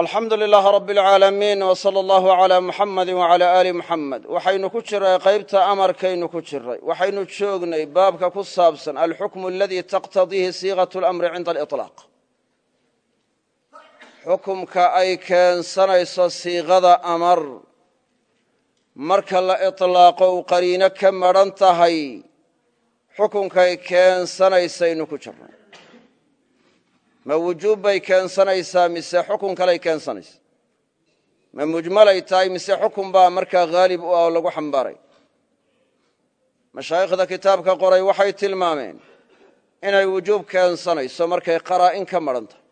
alxamdu lilaahi rabbi alcaalamiin w sala allahu calaa muxamadi wacalaa aali muxamed waxaynu ku jiray qaybta amarkaynu ku jiray waxaynu joognay baabka ku saabsan alxukmu aladii taqtadiihi siiqatu lamri cinda aliطlaaq xukumka ay keensanayso siiqada amar. Marka la iطlaaqo uu qariino ka madhan tahay xukunkay keensanaysaynu ku jirnay ma wujuub bay keensanaysaa mise xukun kaley keensanaysa ma mujmalay tahay mise xukun baa markaa haalib u ah oo lagu xambaaray? Mashaayikhda kitaabka qoray waxay tilmaameen inay wujuub keensanayso markay qaraa'in ka madhan tahay.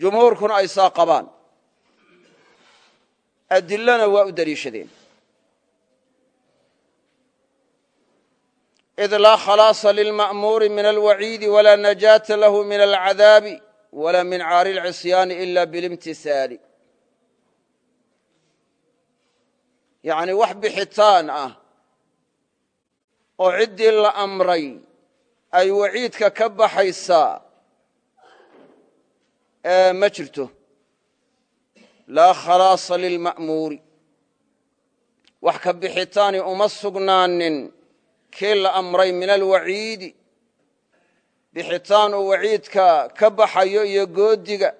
Jumhuurkuna ay saa qabaan. Adilana waa u deliishadeen id laa khalaasa lilma'muuri min alwaciidi walaa najaata lahu min alcadaabi walaa min caari lcisyaani ila bilimtihaali yacni wax bixitaan ah oo ciddii la amray ay waciidka ka baxaysaa ma jirto laa khalaasa lilma'muuri wax ka bixitaani uma sugnaanin kii la amray min alwaciidi bixitaan uu waciidka ka baxayo iyo goodiga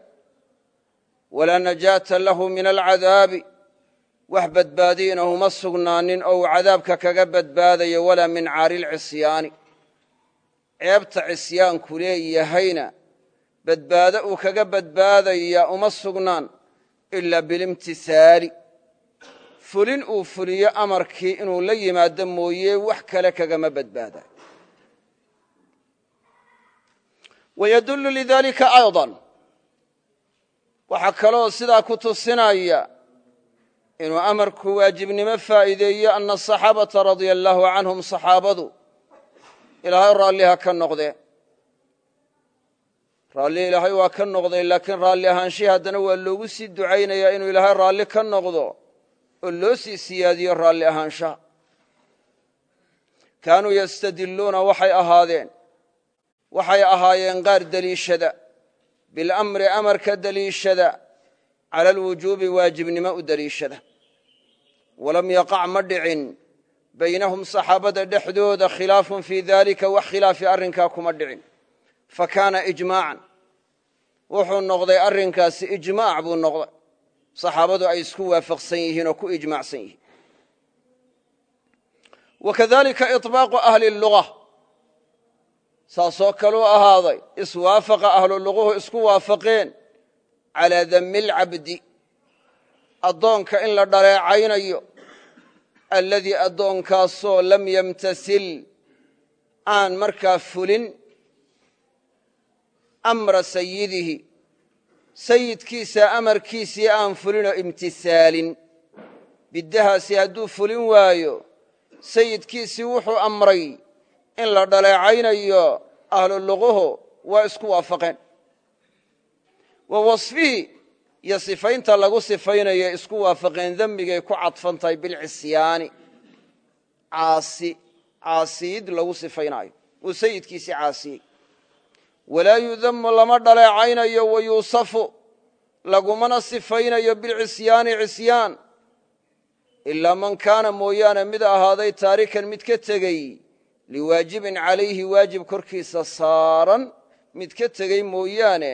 walaa najaata lahu min alcadaabi wax badbaadiyna uma sugnaanin oo uu cadaabka kaga badbaadayo walaa min caari lcisyaani ceebta cisyaanku leeyahayna badbaado uu kaga badbaadaya uma sugnaan ilaa bilimtihaali fulin uu fuliyo amarkii inuu la yimaado mooye wax kale kagama badbaadayo wayadullu lidalika ayضa waxaa kaloo sidaa ku tusinaya inuu amarku waajibnimo faa'iideeyo ana asaxaabata radia allaahu canhum saxaabadu ilaahay raalliha ka noqdee raalli ilaahay waa ka noqday laakiin raalli ahaanshihii haddana waa loogu sii ducaynayaa inuu ilaahay raalli ka noqdo oo loo sii siyaadiyo raalli ahaanshaha kaanuu yastadilluuna waxay ahaadeen waxay ahaayeen qaar deliishada bilamri amarka deliishada cala alwujuubi waajibnimo u deliishada. Walam yaqac ma dhicin baynahum saxaabada dhexdooda khilaafun fii daalika wax khilaafi arrinkaa kuma dhicin. Fa kaana ijmaacan wuxuu noqday arrinkaasi ijmaac buu noqday saxaabadu ay isku waafaqsan yihiin oo ku ijmaacsan yihiin. Wa kadalika iطbaaqu ahli luga saasoo kaluu ahaaday iswaafaqa ahlu luguhu isku waafaqeen calaa dami اlcabdi addoonka in la dhaleecaynayo alladii addoonkaasoo lam yamtasil aan markaa fulin amra sayidihi sayidkiisa amarkiisii aan fulinoo imtisaalin. Biddahaasi hadduu fulin waayo sayidkiisii wuxuu amray in la dhaleecaynayo ahlu luguhu waa isku waafaqeen. Wa wasfihii iyo sifaynta lagu sifaynayo isku waafaqeen dembigay ku cadfan tahay bilcisyaani. Caasi caasiyid lagu sifaynaayo uu sayidkiisii caasiyey walaa yudamu lama dhaleecaynayo wa yuusafu lagumana sifaynayo bilcisyaani cisyaan. Ilaa man kaana mooyaane mid ahaaday taarikan mid ka tegey liwaajibin calayhi waajib korkiisa saaran mid ka tegey mooyaane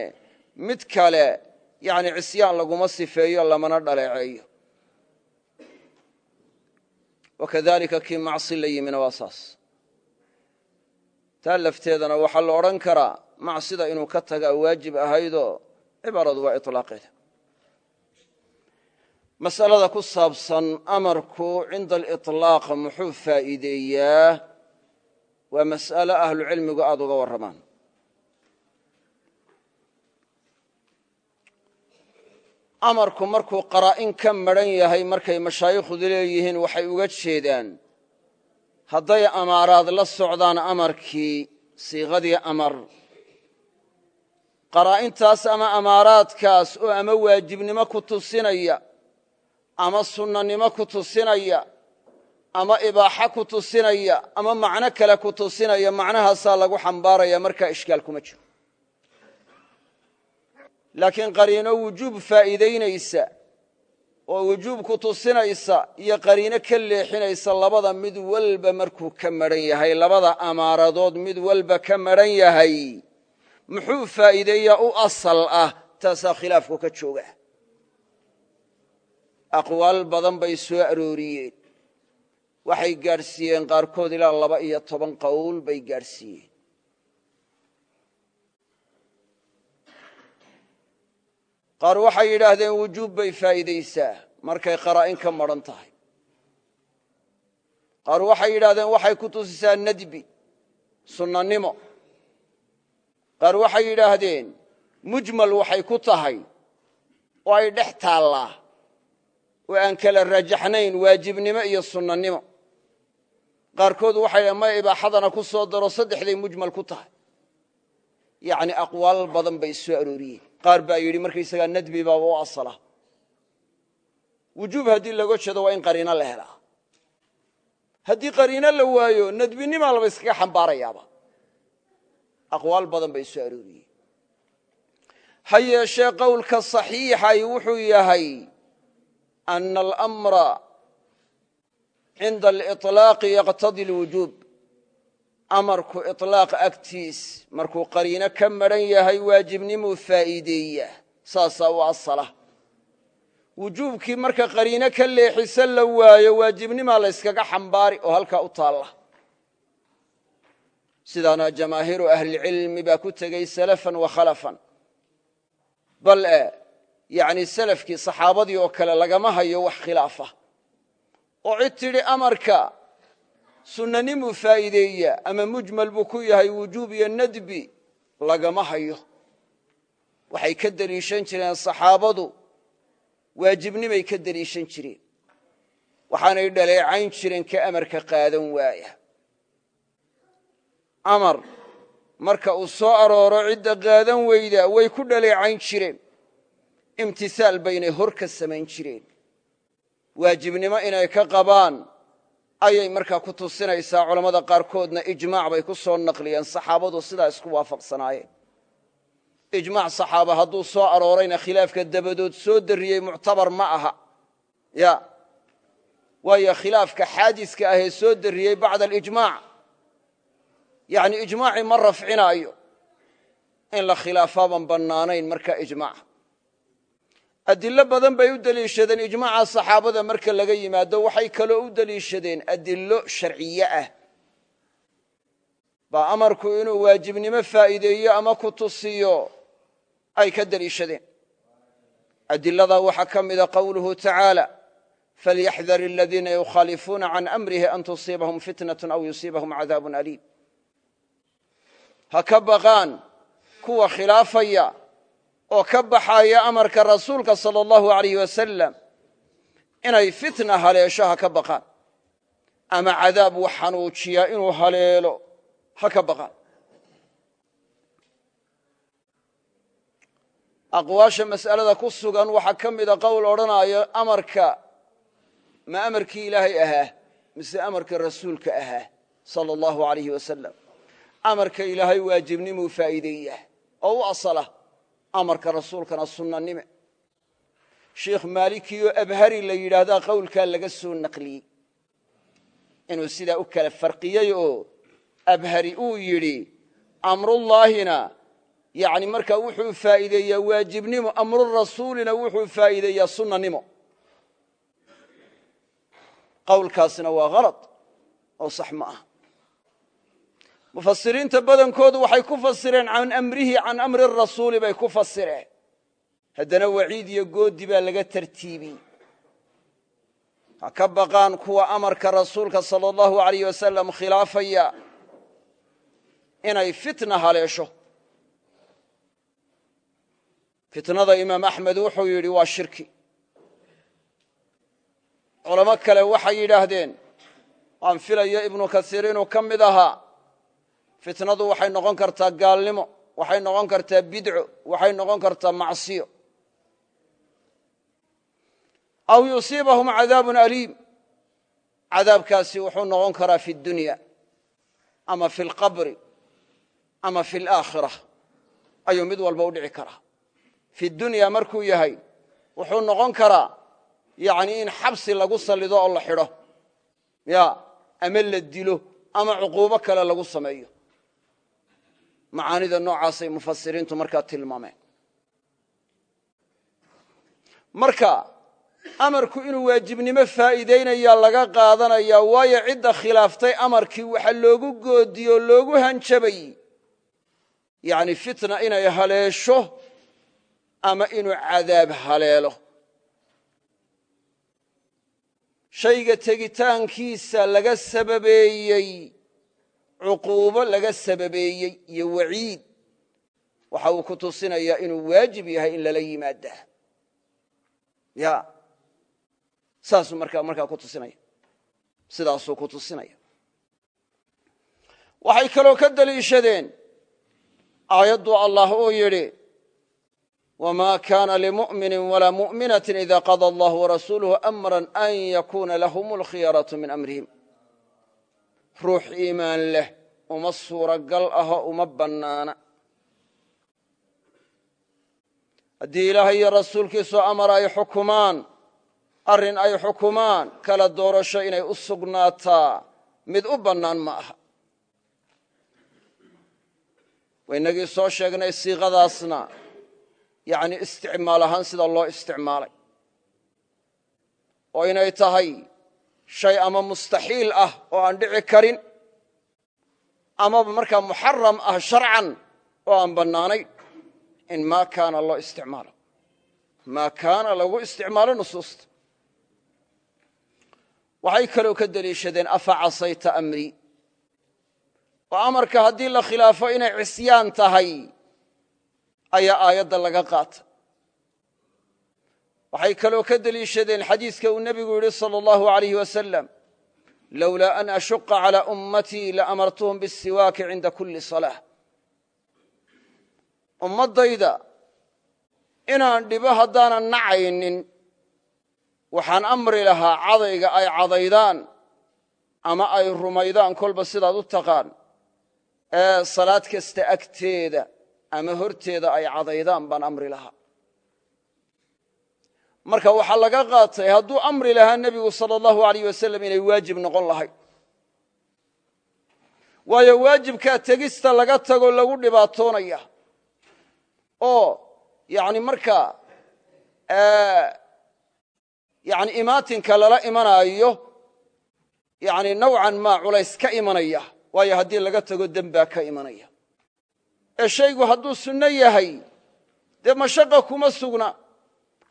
mid kale yani cisyaan laguma sifeeyo lamana dhaleeceeyo. Wakadalika kii macsi la yimina waa saas taa lafteedana waxaa la odhan karaa macsida inuu ka tagaa waajib ahaydoo cibaaradu waa ilaaqeeda masalada ku saabsan amarku cinda aliطlaaq muxuu faa'iideeyaa? Waa mas'alo ahlucilmigu aada uga warramaan. Amarku markuu qaraa'in ka madhan yahay markay mashaayikhdu leeyihiin waxay uga jeedaan hadday amaaraad la socdaan amarkii siiqadii amar. Qaraa'intaas ama amaaraadkaas oo ama waajibnimo ku tusinaya ama sunnanimo ku tusinaya ama ibaaxo ku tusinaya ama macno kale ku tusinaya macnahaasaa lagu xambaaraya markaa ishkaal kuma jiro. Laakiin qariino wujuub faa'iidaynaysa oo wujuub ku tusinaysa iyo qariino ka leexinaysa labada mid walba markuu ka madhan yahay labada amaaradood mid walba ka madhan yahay muxuu faa'iideeyaa u asal ah taasaa khilaafku ka jooga. Aqwaal badan bay soo arooriyeen. Waxay gaadhsiiyeen qaarkood ilaa laba iyo toban qowl bay gaadhsiiyeen qaar waxay yidhaahdeen wujuub bay faa'iidaysaa. Markay qaraa'in ka madhan tahay. Qaar waxay yidhahdeen waxay ku tusisaa nadbi sunnanimo. Qaar waxay yidhaahdeen mujmal waxay ku tahay oo ay dhex taallaa oo aan kala rajaxnayn waajibnimo iyo sunnanimo. Qaarkood waxay dhahen may ibaaxadana ku soo daro saddexday mujmal ku tahay. Yacni aqwaal badan bay soo arooriyeen qaar baa yidhi markaysagaa nadbi baaba u asala. Wujuub haddii laga jeedo waa in qariino la helaa. Haddii qariino la waayo nadbinimaa laba iskaga xambaarayaaba. Aqwaal badan bay soo arooriyeen ha yeeshee qowlka saxiixay wuxuu yahay ana alamra cinda aliطlaaqi yaqtadi lwujuub amarku iطlaaq agtiis markuu qariino ka madhan yahay waajibnimuu faa'iideeya. Saasaa u asala. Wujuubkii marka qariino ka leexisa la waayo waajibnimaa la yskaga xambaari oo halkaa u taalla. Sidaana jamaahiiru ahlicilmi baa ku tegey salafan wa khalafan. Bal yacni salafkii saxaabadii oo kale lagama hayo wax khilaafa. Oo cid tidhi amarka sunnanimuu faa'iideeya ama mujmal buu ku yahay wujuub iyo nadbi lagama hayo. Waxay ka deliishan jireen saxaabadu waajibnimay ka deliishan jireen. Waxaanay dhaleecayn jireen ka amarka qaadan waaya. Amar marka uu soo arooro cidda qaadan weyda way ku dhaleecayn jireen. Imtisaal baynay hor ka samayn jireen. Waajibnimo inay ka qabaan ayay markaa ku tusinaysaa culammada qaarkoodna ijmaac bay ku soo naqliyeen. Saxaabadu sidaa isku waafaqsanaayeen. Ijmaac saxaaba hadduu soo aroorayna khilaafka dabadood soo darriyey muctabar ma aha. Ya. Waayo khilaafka xaadiska ahee soo darriyey bacda alijmaac yacni ijmaacii ma rafcinaayo in la khilaafaaban bannaanayn markaa ijmaaca adilo badan bay u deliishadeen ijmaaca saxaabada marka laga yimaado waxay kaloo u deliishadeen adilo sharciye ah. Baa amarku inuu waajibnimo faa'iideeyo ama ku tusiyo ay ka deliishadeen adiladaa waxaa ka mida qowluhu tacaala falyaxdar aladiina yukhaalifuuna can amrihi an tusiibahum fitnat aw yusiibahum cadaabun aliim. Ha ka baqaan kuwa khilaafaya oo ka baxaya amarka rasuulka sala allahu alayh wasalam inay fitna haleesho ha ka baqaan ama cadaab wax xanuujiya inuu haleelo ha ka baqaan. Aqwaasha mas'alada ku sugan waxaa ka mida qowl odhanaayo amarka ma amarkii ilaahay ahaa mise amarka rasuulka ahaa sala allahu alayh wasalam amarka ilaahay waajibnimuu faa'iideeyaa oo u asala amarka rasuulkana sunnanime sheikh maalikiyoo abhari la yidhaahdaa qowlkaa laga soo naqliyey. Inuu sidaa u kala farqiyey oo abhari uu yidhi amrullaahina yani markaa wuxuu faa'iideeyaa waajibnimo amrurasuulina wuxuu faa'iideeyaa sunnanimo. Qowlkaasina waa halad oo sax ma ah mufasiriinta badankoodu waxay ku fasireen can amrihi can amri rasuuli bay ku fasireen haddana waciid iyo goodi baa laga tartiibiyey ha ka baqaan kuwa amarka rasuulka sala allahu alayh wasalam khilaafaya inay fitna haleesho. Fitnada imaam axmed wuxuu yidhi waa shirki. Culamo kale waxay yidhaahdeen waan filayo ibnu kasiir fitnadu waxay noqon kartaa gaalnimo waxay noqon kartaa bidco waxay noqon kartaa macsiyo. Aw yusiibahum cadaabun aliim. Cadaabkaasi wuxuu noqon karaa fi dunya ama fi lqabri ama fi laakhira ayuu mid walba u dhici karaa. Fi dunya markuu yahay wuxuu noqon karaa yani in xabsi lagu sallido oo la xidho. Ya ama la dilo ama cuquubo kale lagu sameeyo macaanida noocaasay mufasiriintu markaa tilmaameen. Marka amarku inuu waajibnimo faa'iidaynaya laga qaadanayaa waayo cidda khilaaftay amarkii waxa loogu goodiye oo loogu hanjabay yani fitna inay haleesho ama inuu cadaab haleelo. Shayga tegitaankiisa laga sababeeyey cuquubo laga sababeeyey iyo waciid waxa uu ku tusinayaa inuu waajib yahay in lala yimaadaa ya saasuu markaa markaa ku tusinaya sidaasuu ku tusinaya waxay kaloo ka deliishadeen aayaddu allah uu yidhi wma kana limu'mini walaa mu'minaة ida qada allah warasuuluhu amra an yakuna lahm اlkhiyaraة min amrihim ruux iimaan leh uma suuragal aho uma bannaana. Haddii ilaahay iyo rasuulkiisu amar ay xukumaan arrin ay xukumaan kala doorasho inay u sugnaataa mid u bannaan ma aha. Waynagii soo sheegnay siiqadaasna yani isticmaal ahaan sida loo isticmaalay. Oo inay tahay shay ama mustaxiil ah oo aan dhici karin amaba markaa muxaram ah sharcan oo aan bannaanayn in maa kaana loo isticmaalo. Maa kaana lagu isticmaalo nusuusta. Waxay kaloo ka deliishadeen afa casayta amrii oo amarka haddii la khilaafo inay cisyaan tahay ayaa aayadda laga qaata waxay kaloo ka deliishadeen xadiiska uu nebigu yidhi sala allahu alayh wasalam lowlaa an ashuqa calaa ummatii la amartuhum bisiwaaki cinda kulli salaah. Ummaddayda inaan dhibo haddaanan nacaynin waxaan amri lahaa cadayga ay cadaydaan ama ay rumaydaan kolba sidaad u taqaan ee salaad kasta agteeda ama horteeda ay cadaydaan baan amri lahaa marka waxaa laga qaatay hadduu amri lahaa nebigu sala allahu alayh wasalam inay waajib noqon lahayd. Waayo waajibkaa tegista laga tago lagu dhibaatoonaya. Oo yani markaa yani imaatinka lala imanaayo yani nawcan maa culays ka imanaya. Waayo haddii laga tago dembaa ka imanaya. Ee shaygu hadduu sunno yahay dee mashaqa kuma sugna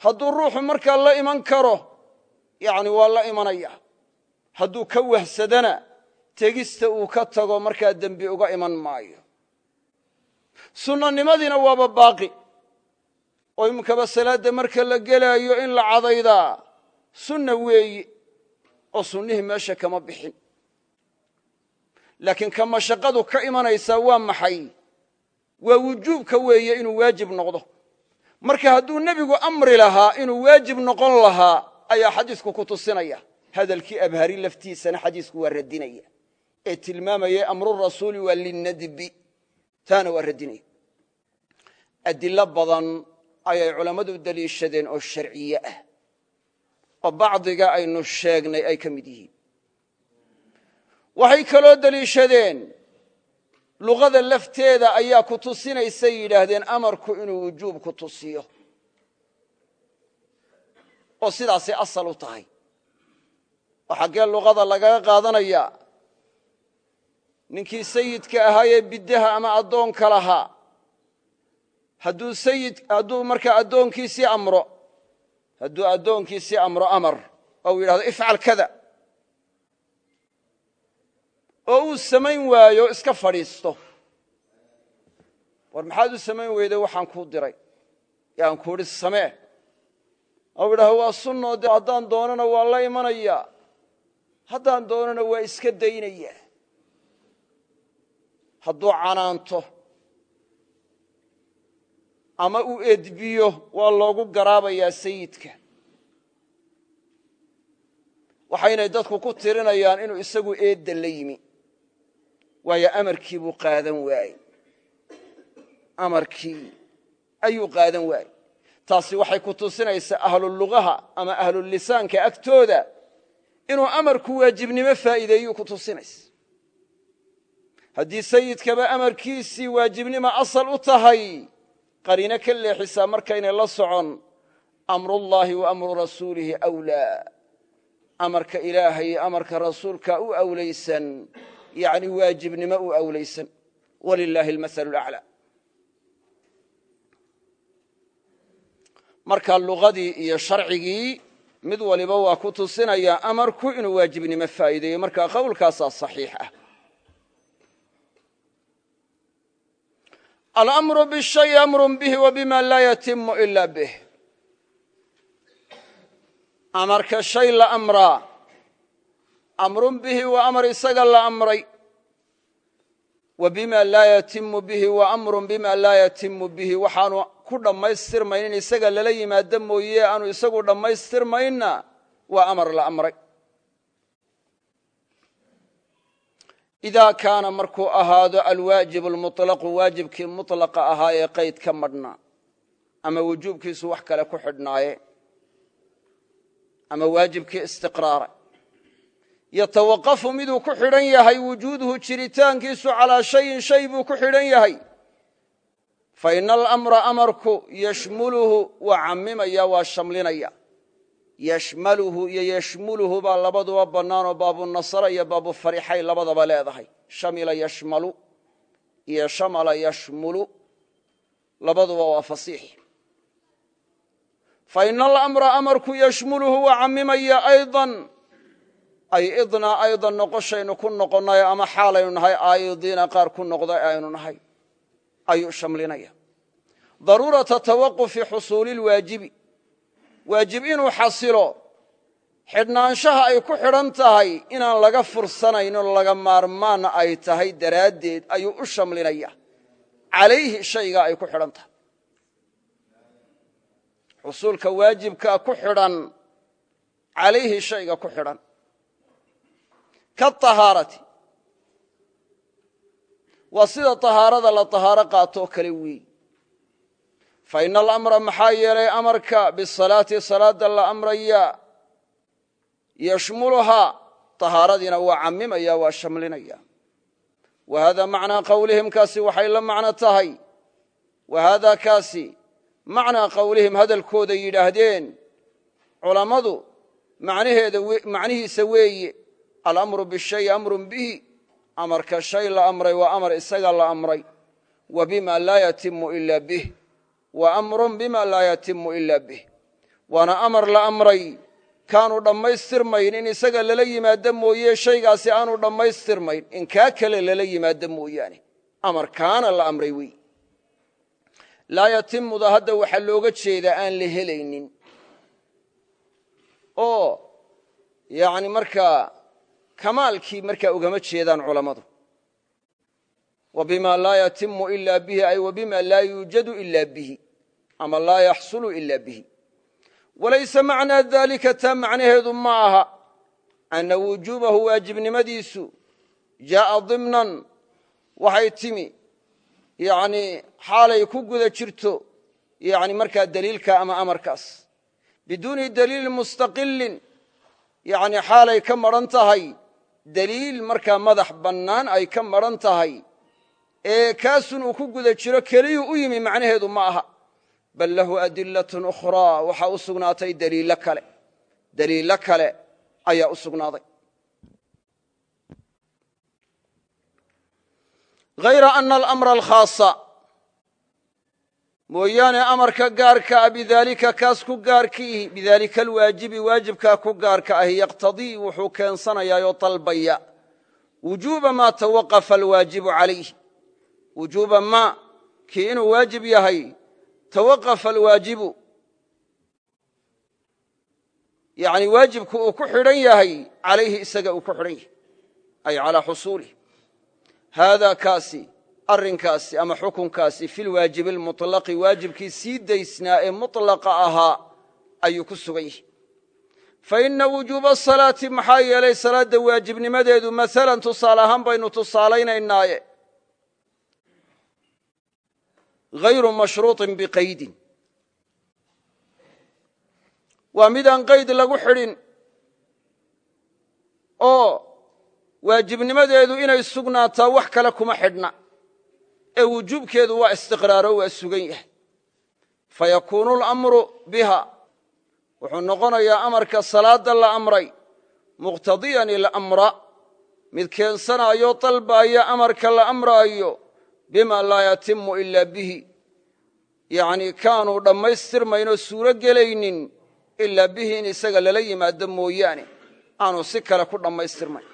hadduu ruuxu markaa la iman karo yani waa la imanaya. Hadduu ka wahsadana tegista uu ka tago markaa dembi uga iman maayo. Sunnanimadiina waaba baaqi. Oo iminkaba salaadda marka la gelaayo in la cadaydaa sunna weeyi oo sunnihii meesha kama bixin. Laakiin ka mashaqadu ka imanaysaa waa maxay? Waa wujuubka weeye inuu waajib noqdo marka hadduu nebigu amri lahaa inuu waajib noqon lahaa ayaa xadiisku ku tusinaya. Hadalkii abhari laftiisana xadiisku waa radinaya. Ee tilmaamayay amrurasuuli waa linnadbi taana waa radinaya. Adilo badan ayay culammadu deliishadeen oo sharciye ah. Oo bacdiga aynu sheegnay ay ka mid yihiin. Waxay kaloo deliishadeen luqada lafteeda ayaa ku tusinaysay yidhaahdeen amarku inuu wujuub ku tusiyo. oo sidaasay asal u tahay. Oo xaggee luqada lagaga qaadanaya. Ninkii sayidka ahaayee biddaha ama addoonka lahaa. Hadduu markaa addoonkiisii amro hadduu addoonkiisii amro amar oo uu yidhahdo ifcal kada oo uu samayn waayo iska fadhiisto. War maxaad u samayn weyday waxaan kuu diray. Yaan ku idhi samee. Ou yidhahdo waa sunnoo dee haddaan doonana waa la imanayaa haddaan doonana waa iska daynayaa hadduu canaanto ama uu edbiyo waa loogu garaabayaa sayidka. Waxaynay dadku ku tirinayaan inuu isagu eedda la yimi waayo amarkii buu qaadan waayey. Amarkii ayuu qaadan waayey. Taasi waxay ku tusinaysaa ahlulugaha ama ahlulisaanka agtooda inuu amarku waajibnimo faa'iideeyuu ku tusinaysa. Haddii sayidkaba amarkiisii waajibnimo asal u tahay qariino ka leexisaa markaynay la socon amrullaahi wa amru rasuulihi awlaa. Amarka ilaahay amarka rasuulka u awlaysan yani waajibnimo u awlaysan walilaahi almasalu laclaa marka luqadii iyo sharcigii mid waliba waa ku tusinaya amarku inuu waajibnimo faa'iideeyo. Marka qowlkaasaa saxiix ah. Alamru bishayi amrun bihi wa bima laa yatimu ila bih amarka shay la amraa amrun bihi waa amar isaga la amray wa bima laa yatimu bihi wa amrun bima laa yatimu bihi waxaanu ku dhammaystirmayn in isaga lala yimaado mooye aanu isagu dhammaystirmaynna waa amar la amray idaa kaana markuu ahaado alwaajib almuطlaqu waajibkii muطlaqa ahaa ee qayd ka madhnaa ama wujuubkiisu wax kale ku xidhnaaye ama waajibkii istiqraara yatawaqafu miduu ku xidhan yahay wujuuduhu jiritaankiisu calaa shayin shay buu ku xidhan yahay. Fa ina alamra amarku yashmuluhu waa cammimaya waa shamlinaya. Yashmaluhu iyo yashmuluhu baa labaduba bannaanoo baabunasara iyo baabufariixay labadaba leedahay. Shamila yashmalu iyo shamala yashmulu labaduba waa fasiix fa ina ay idnaa aydan noqoshaynu ku noqonnay ama xaalaynu nahay aayidiina qaar ku noqday aynu nahay. Ayuu shamlinaya. Daruurata tawaqufi xusuuli lwaajibi waajib inuu xasilo. Xidhnaanshaha ay ku xidhan tahay inaan laga fursanayno laga maarmaanna ay tahay daraaddeed ayuu u shamlinaya. Calayhi shaygaa ay ku xidhan tahay. Xusuulka waajibkaa ku xidhan calayhi shayga ku xidhan kaahaarati waa sida tahaarada la tahaaro qaatoo kale weey fa ina alamra maxaa yeelay amarka bisalaati salaada la amraya yashmuluhaa tahaaradiina waa cammimaya waa shamlinaya. Wa hada macnaa qawlihim kaasi waxay la macno tahay. Wa haadaa kaasi macnaa qawlihim hadalkooda yidhaahdeen culammadu macnihiisa weeye alamru bishayi amrun bihi. Amarka shay la amray waa amar isaga la amray. Wa bima laa yatimu ila bih. Wa amrun bima laa yatimu ila bih. Waana amar la amray kaanu dhammaystirmayn. In isaga lala yimaado mooye shaygaasi aanu dhammaystirmayn. In kaa kale lala yimaado mooyaane. Amar kaana la amray wey laa yatimuda hadda waxaa looga jeedaa aan la helaynin. Oo yani markaa kamaalkii markaa ugama jeedaan culammadu. Wa bima laa yatimu ila bihi ay wa bima laa yuujadu ila bihi ama laa yaxsulu ila bihi. Walaysa macnaa dalika taa macnaheedu ma aha anna wujuubahu waajibnimadiisu jaaa dimnan waxay timi yani xaalay ku guda jirto yani markaa daliilka ama amarkaas. Biduuni daliilin mustaqilin yani xaalay ka maran tahay daliil markaa madax bannaan ay ka maran tahay ee kaasun uu ku guda jiro keliyuu u yimi macnaheedu ma aha. Bal lahu adilatun ukhraa waxaa u sugnaatay daliilo kale. Daliilo kale ayaa u sugnaaday. Hayra ana alamra alkhaasa mooyaane amarka gaarka ah bidaalika kaas ku gaarkiihi bidaalika alwaajibi waajibkaa ku gaarka ahi yaqtadii wuxuu keensanayaa oo dalbaya wujuuba maa tawaqafa alwaajibu calayh wujuuba ma kii inuu waajib yahay tawaqafa alwaajibu. Yani waajibku uu ku xidhan yahay calayhi isaga uu ku xidhan yahay ay calaa xusuulih haadaa kaasi arrinkaasi ama xukunkaasi filwaajibi lmutlaqi waajibkii sii daysnaa ee mutlaqa ahaa ayuu ku sugan yahay. Fa inna wujuuba asalaati maxaa yeelay salaadda waajibnimadeedu maalan tusaale ahaan baynu tusaalaynaynaaye hayru mashruuطin biqaydin. Waa midaan qayd lagu xidhin oo waajibnimadeedu inay sugnaataa wax kale kuma xidhna ee wujuubkeedu waa istiqraaro waa sugan yahay. Fayakuunu alamru biha. Wuxuu noqonayaa amarka salaadda la amray. Muqhtadiyan ilamra. Mid keensanaayo dalbaaya amarka la amraayo. Bima laa yatimu ila bihi. Yacnii kaanuu dhammaystirmaynoo suuro gelaynin ilaa bihi in isaga lala yimaado mooyaane. Aanu si kale ku dhammaystirmayn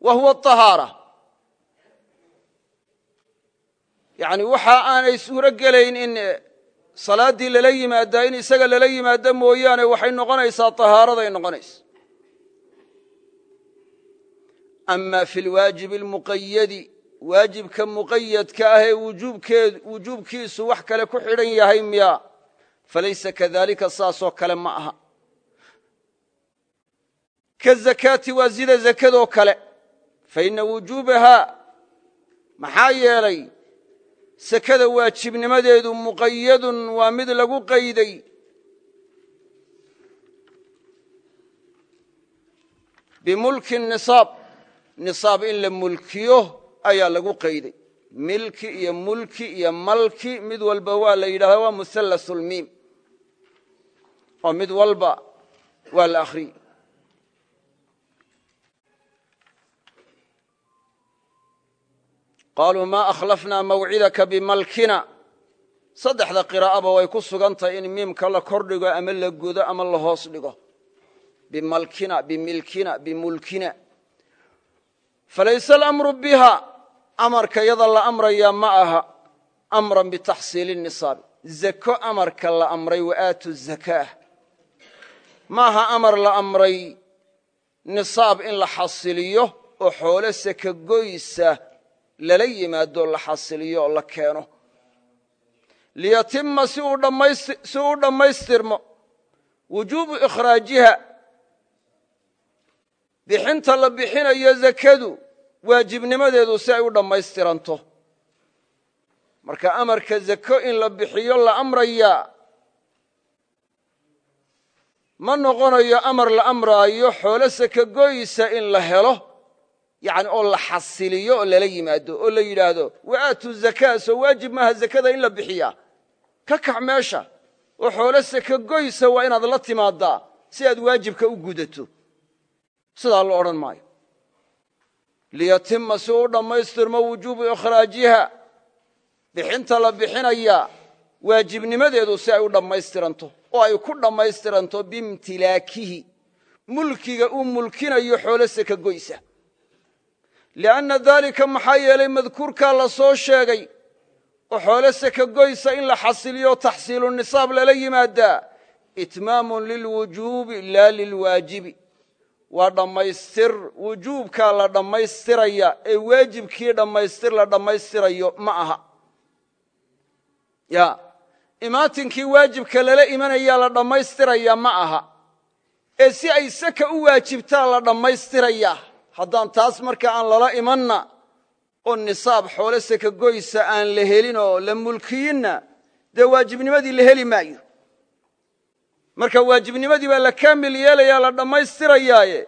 wa huwa ahaara yani waxa aanay suuro gelayn in salaaddii lala yimaadaa in isaga lala yimaado mooyaane waxay noqonaysaa tahaaraday noqonaysa. Ama fi lwaajibi almuqayadi waajibka muqayadka ah ee wujuubkiisu wax kale ku xidhan yahay miya falaysa kadalika saasoo kale ma aha. Kazakaati waa sida zakadoo kale faina wujuubahaa maxaa yeelay sakada waajibnimadeedu muqayadun waa mid lagu qayday. Bimulki nisaab nisaab in la mulkiyo ayaa lagu qayday. Milki iyo mulki iyo malki mid walba waa la yidhahda waa muhallasulmiim oo mid walba waa la akhriyey qaaluu maa akhlafnaa mawcidaka bimalkina. Saddexda qiraa'aba way ku sugan tahay in miimka la kor dhigo ama la godo ama la hoos dhigo. Bimalkina bimilkina bimulkina. Falayse alamru biha. Amarka yada la amrayaa ma aha amran bitaxsiili nisaabi zako amarka la amray waaatu zakaa maaha amar la amray nisaab in la xasiliyo oo xoole saka goysa lala yimaado la xasiliyo oo la keeno. Liyatima si uu dhammaystirmo. Wujuubu ikhraajiha bixinta la bixinayo zakadu waajibnimadeedu si ay u dhammaystiranto. Marka amarka zako in la bixiyo la amrayaa ma noqonayo amar la amraayo xoolo saka goysa in la helo yani oo la xasiliyo oo lala yimaado oo la yidhaahdo waaatu zakaa soo waajib maaha zakada in la bixiyaa ka kax meesha oo xoolo saka goysa waa inaad la timaadaa si aad waajibka u gudato. Sidaa lo odhan maayo. Liyatima si uu dhammaystirmo wujuubu ikhraajiha. Bixinta la bixinayaa waajibnimadeedu si ay u dhammaystiranto oo ay ku dhammaystiranto biimtilaakihi mulkiga uu mulkinayo xoolo saka goysa lianna daalika maxaa yeelay madkuurkaa la soo sheegay oo xoolo saka goysa in la xasiliyo taxsiilu nisaab lala yimaadaa itmaamun lilwujuubi laa lilwaajibi waa dhammaystir wujuubkaa la dhammaystiraya ee waajibkii dhammaystir la dhammaystirayo ma aha ya imaatinkii waajibka lala imanayaa la dhammaystiraya ma aha ee si ay saka u waajibtaa la dhammaystiraya haddaan taas marka aan lala imanna oo nisaab xoole saka goysa aan la helin oo la mulkiyinna dee waajibnimadii la heli maayo? Marka waajibnimadii baa la kaamil yeelayaa la dhammaystirayaaye.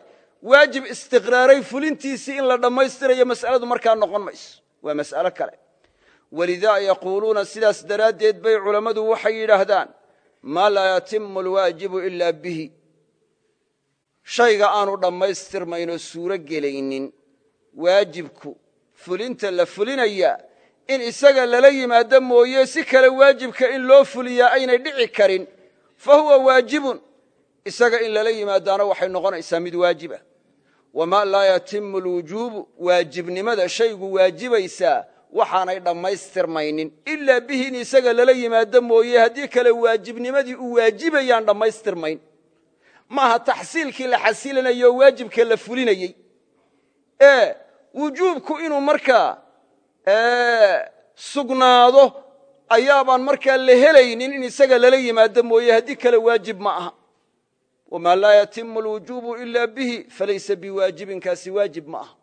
Waajib istiqraaray fulintiisii in la dhammaystirayo mas'aladu markaa noqon mayso. Waa mas'alo kale. Walidaa yaquuluuna sidaas daraaddeed bay culammadu waxay yidhaahdaan maa laa yatimu alwaajibu ilaa bihi shayga aanu dhammaystirmaynoo suuro gelaynin. Waajibku fulinta la fulinaya in isaga lala yimaado mooye si kale waajibka in loo fuliyaa aynay dhici karin. Fa huwa waajibun isaga in lala yimaadaana waxay noqonaysaa mid waajiba. Wamaa laa yatimu alwujuubu waajibnimada shaygu waajibaysaa waxaanay dhammaystirmaynin. Ilaa bihi in isaga lala yimaado mooye haddii kale waajibnimadii uu waajibayaan dhammaystirmayn maaha taxsiilkii la xasilinayo waajibka la fulinayey ee wujuubku inuu markaa sugnaado ayaabaan markaa la helaynin in isaga lala yimaado mooye haddii kale waajib ma aha. Wamaa laa yatimu alwujuubu ila bihi falaysa biwaajibinkaasi waajib ma aha.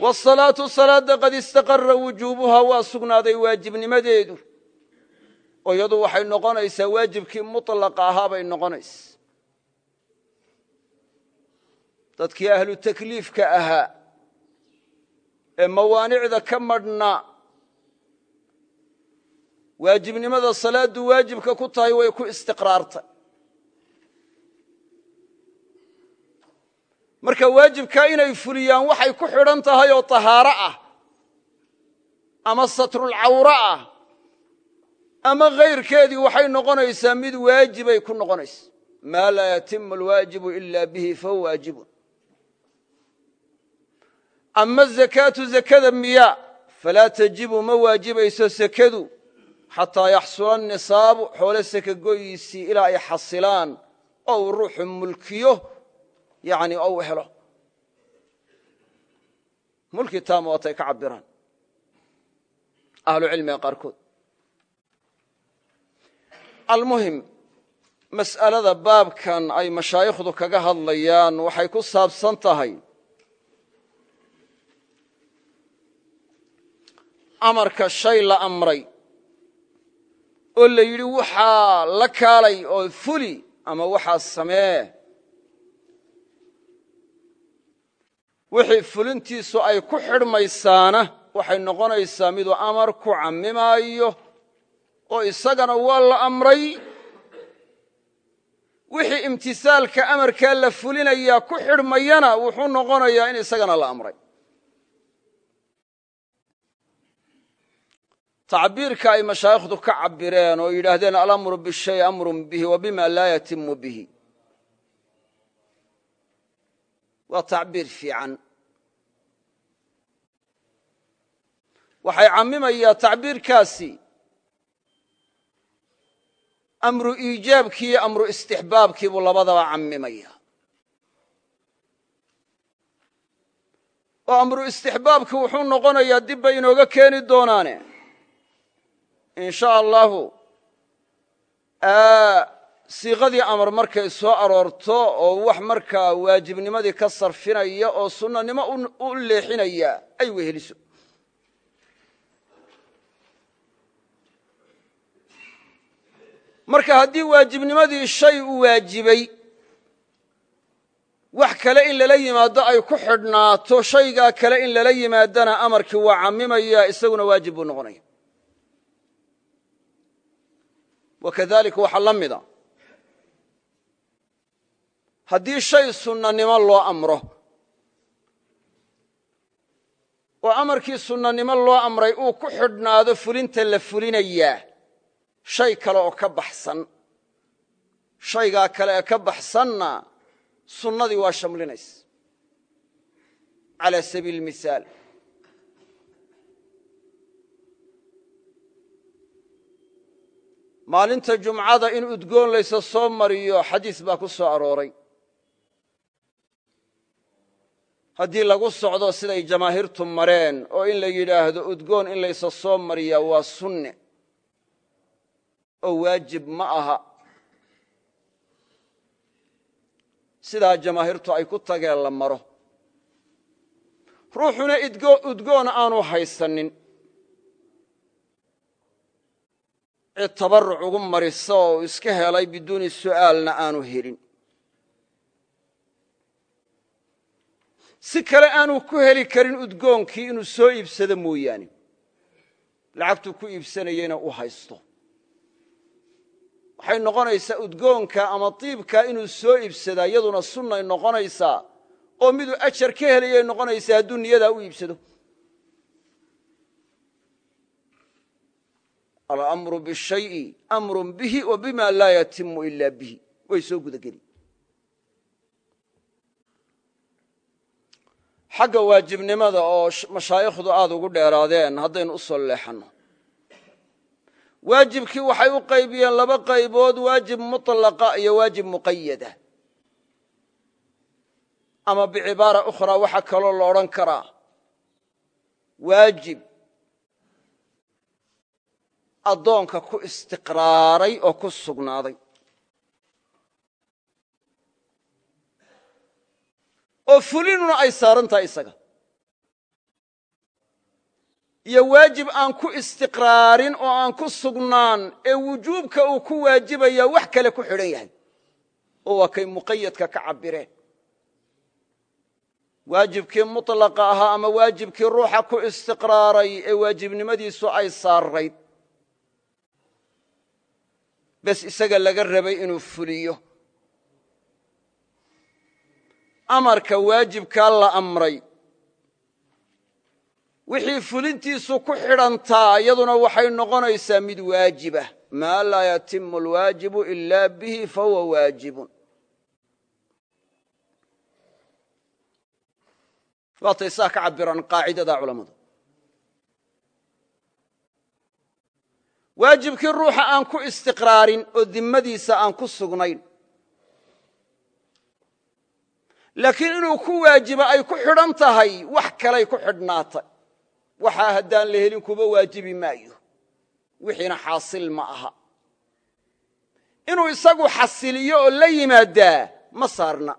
Wasalaatu salaadda qad istaqara wujuubuhaa waa sugnaaday waajibnimadeedu oo waxay noqonaysaa waajibkii mutlaqa ahaa bay noqonaysa dadkii ahlu takliifka ahaa ee mawaanicda ka madhnaa waajibnimada salaaddu waajibka ku tahay way ku istiqraartay. Marka waajibkaa inay fuliyaan waxay ku xidhan tahay oo tahaaro ah ama satrulcawro ah ama kayrkeedii waxay noqonaysaa mid waajibay ku noqonaysa. Maa laa yatimu alwaajibu ila bihi fahuwa waajibun. Ama zakaatu zakada miya falaa tajibu ma waajibayso sekadu xataa yaxsula nisaabu xoole seka goyiisii ilaa ay xasilaan oo uu ruuxu mulkiyo yani ou helo. Mulki taama waatay ka cabiraan ahlu cilmiga qaarkood almuhim mas'alada baabkan ay mashaayikhdu kaga hadlayaan waxay ku saabsan tahay. Amarka shay la amray oo la yidhi waxaa la kaalay oo fuli ama waxaa samee. Wixii fulintiisu ay ku xidhmaysaana waxay noqonaysaa miduu amar cammimaayo oo isagana waa la amray. Wixii imtisaalka amarkaa la fulinayaa ku xidhmayana wuxuu noqonayaa in isagana la amray. Tacbiirka ay mashaayikhdu ka cabireen oo yidhaahdeen alamru bishay amrun bihi wa bima laa yatimu bihi. Waa tacbiir fiican. Waxay cammimayaa tacbiirkaasi amru iijaabkii iyo amru istixbaabkii buu labadaba cammimaya. Oo amru istixbaabki wuxuu noqonayaa dib bay inooga keeni doonaane. In sha allahu siiqadii amar markay soo aroorto oo wax markaa waajibnimadii ka sarfinaya oo sunnanimo u leexinaya ay weheliso marka haddii waajibnimadii shay u waajibay wax kale in lala yimaado ay ku xidhnaato shaygaa kale in lala yimaadana amarkii waa cammimaya isaguna waajib buu noqonaya. Wakadalika waxaa la mida. Haddii shay sunnanimo loo amro oo amarkii sunnanimo loo amray uu ku xidhnaado fulinta la fulinayaa shay kale oo ka baxsan. Shaygaa kale ee ka baxsanna sunnadii waa shamlinaysa. Calaa sabiili mihaal maalinta jumcada in udgoon laysa soo mariyo xadiis baa ku soo arooray. Haddii lagu socdo siday jamaahiirtu mareen oo in la yidhaahdo udgoon in laysa soo mariyaa waa sunne oo waajib ma aha. Sidaa jamaahiirtu ay ku tageen la maro. Ruuxuna udgoon aanu haysanin. Cid tabarruc ugu marisa oo iska helay biduuni su'aalna aanu helin. Si kale aanu ku heli karin udgoonkii inuu soo iibsado mooyaane. Lacagtuu ku iibsanayena u haysto waxay noqonaysaa udgoonka ama diibka inuu soo iibsadaa iyaduna sunnay noqonaysaa oo miduu ajar ka helayay noqonaysaa hadduu niyadaa u iibsado. Alamru bishayi amrun bihi wa bima laa yatimu ila bihi. Way soo gudageli. Xagga waajibnimada oo mashaayikhdu aad ugu dheeraadeen haddaynu u soo leexanno waajibkii waxay u qaybiyeen laba qaybood waajib mutlaqa iyo waajib muqayada ama bicibaara ukhraa waxaa kaloo la odhan karaa. Waajib addoonka ku istiqraaray oo ku sugnaaday. Oo fulinuna ay saaran isaga iyo waajib aan ku istiqraarin oo aan ku sugnaan ee wujuubka uu ku waajibaya wax kale ku xidhan yahay oo waa kay muqayadka ka cabireen waajibkii mutlaqa ahaa ama waajibkii ruuxa ku istiqraaray ee waajibnimadiisu ay saarayd bes isaga laga rabay inuu fuliyo. Amarka waajibkaa la amray wixii fulintiisu ku xidhantaa iyaduna waxay noqonaysaa mid waajibah maa laa yatimu alwaajibu ila bihi fahuwa waajibun. Waatay saa ka cabiraan qaacidada culammadu. Waajibkii ruuxa aan ku istiqraarin oo dimmadiisa aan ku sugnayn. Laakiin inuu ku waajibo ay ku xidhan tahay wax kalay ku xidhnaatay waxaa haddaan la helin kuba waajibi maayo. Wixiina xaasil ma aha. Inuu isagu xasiliyo oo la yimaadaa ma saarna.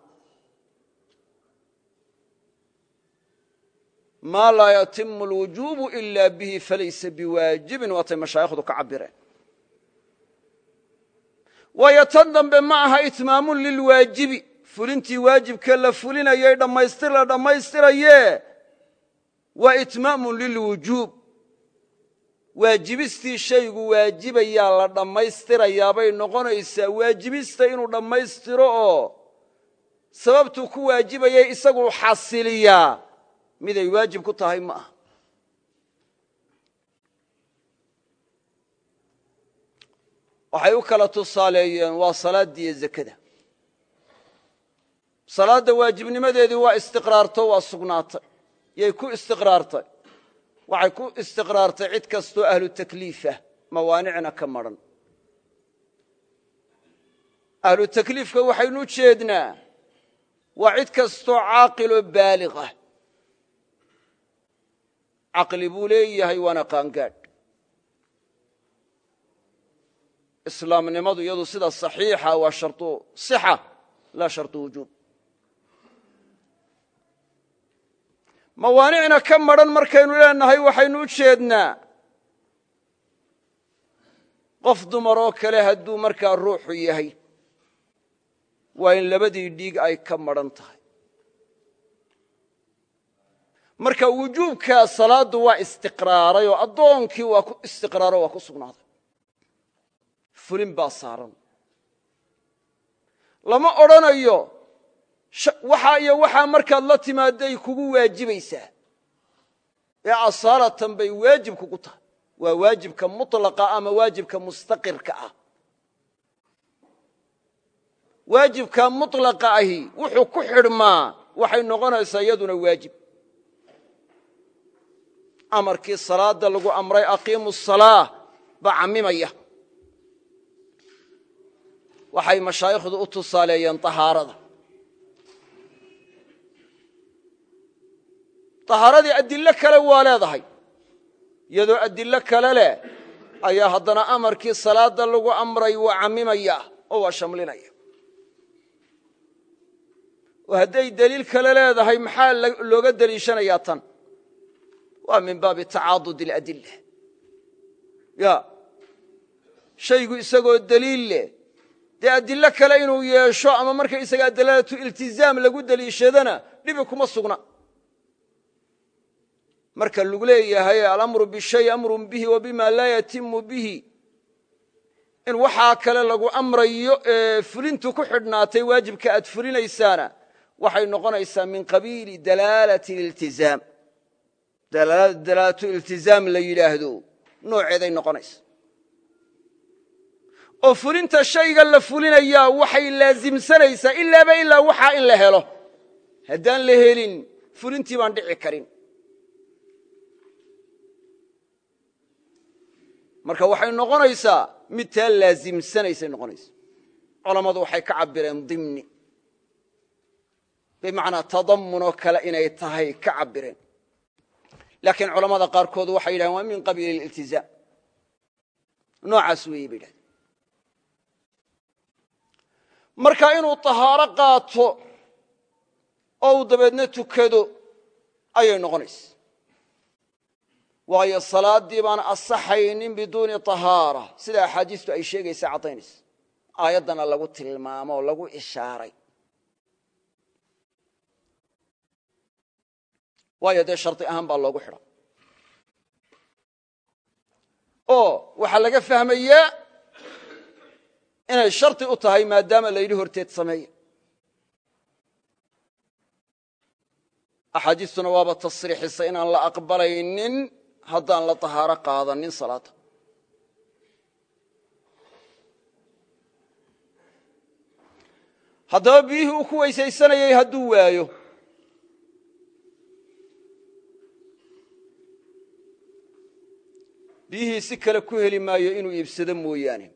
Maa laa yatimu alwujuubu ila bihi falaysa biwaajibin waatay mashaayikhdu ka cabireen waayo tan dambe ma aha itmaamun lilwaajibi. Fulintii waajibka la fulinayay dhammaystir la dhammaystiraye waa itmaamun lilwujuub waajibistii shaygu waajibayaa la dhammaystirayaabay noqonaysaa. Waajibista inuu dhammaystiro oo sababtuu ku waajibayay isagu xasiliyaa miday waajib ku tahay ma aha. Waxay u kala tusaaleeyeen waa salaaddii iyo zakada. Salaadda waajibnimadeedii waa istiqraarto waa sugnaatay yay ku istiqraartay. Waxay ku istiqraartay cid kastoo ahlu takliifah mawaanicna ka maran. Ahlu takliifka waxaynu u jeednaa waa cid kastoo caaqiloo baaliqah caqli buu leeyahay waana qaangaadh. Islaamnimadu iyadu sida saxiixa waa wujuub mawaanicna ka madran markaynu leenahay waxaynu u jeednaa. Qof dumar oo kale hadduu markaa ruuxu yahay waa in labadii dhiig ay ka madran tahay. Marka wujuubkaa salaaddu waa istiqraaray oo addoonkii waa ku istiqraaro waa ku sugnaaday. Fulin baa saaran. Lama odrhanayo waxaa iyo waxaa markaad la timaaday kugu waajibaysaa. Ee asaalatan bay waajib kugu tahay. Waa waajibka mutlaqa ama waajibka mustaqirka ah. Waajibka mutlaqa ahi wuxuu ku xidhmaa waxay noqonaysaa iyaduna waajib. Amarkii salaada lagu amray aqiimu salaa baa cammimaya waxay mashaayikhdu u tusaaleeyeen tahaarada tahaaradii adilo kale waa leedahay iyadoo adilo kale leh ayaa haddana amarkii salaada lagu amray waa cammimaya oo waa shamlinaya oo hadday deliil kale leedahay maxaa looga deliishanayaa tan waa min baabi tacaadud aladila ya shaygu isagoo deliil leh dee adilo kale inuu yeesho ama markaysagaa dalaalatu iltizaam lagu deliishadana dhibi kuma sugna marka lagu leeyahay alamru bishay amrun bihi wa bima laa yatimu bihi. In waxaa kale lagu amrayo ee fulintu ku xidhnaatay waajibka aad fulinaysaana waxay noqonaysaa min qabiili dalaalati iltizaam dalaalatu iltizaam la yidhaahdo nooceeday noqonaysa. Oo fulinta shayga la fulinayaa waxay laasimsanaysaa ilaaba ilaa waxaa in la helo. Haddaan la helin fulintii baan dhici karin marka waxay noqonaysaa mid taa laasimsanaysay noqonaysa. Culammadu waxay ka cabireen dimni. Bimacnaa tadammunoo kale inay tahay ka cabireen laakiin culammada qaarkood waxay yidhahdeen waa min qabiili iltizaam noocaas weeye bay yidhahdeen. Marka inuu tahaaro qaato oo uu dabeedna tukado ayay noqonaysa waayo salaaddii baan asaxaynin biduuni tahaara. Sida axaadiistu ay sheegaysa caddaynaysa aayaddana lagu tilmaamo oo lagu ishaaray. Waayo dee shardi ahaan baa loogu xidha. Oo waxaa laga fahmayaa inay shardi u tahay maadaama la yidhi horteed sameeya. Axaadiistuna waaba tasriixisa inaan la aqbalaynin haddaan la tahaaro qaadanin salaada haddaba biyihii uu ku weysaysanayay hadduu waayo. Biyihii si kale ku heli maayo inuu iibsado mooyaane.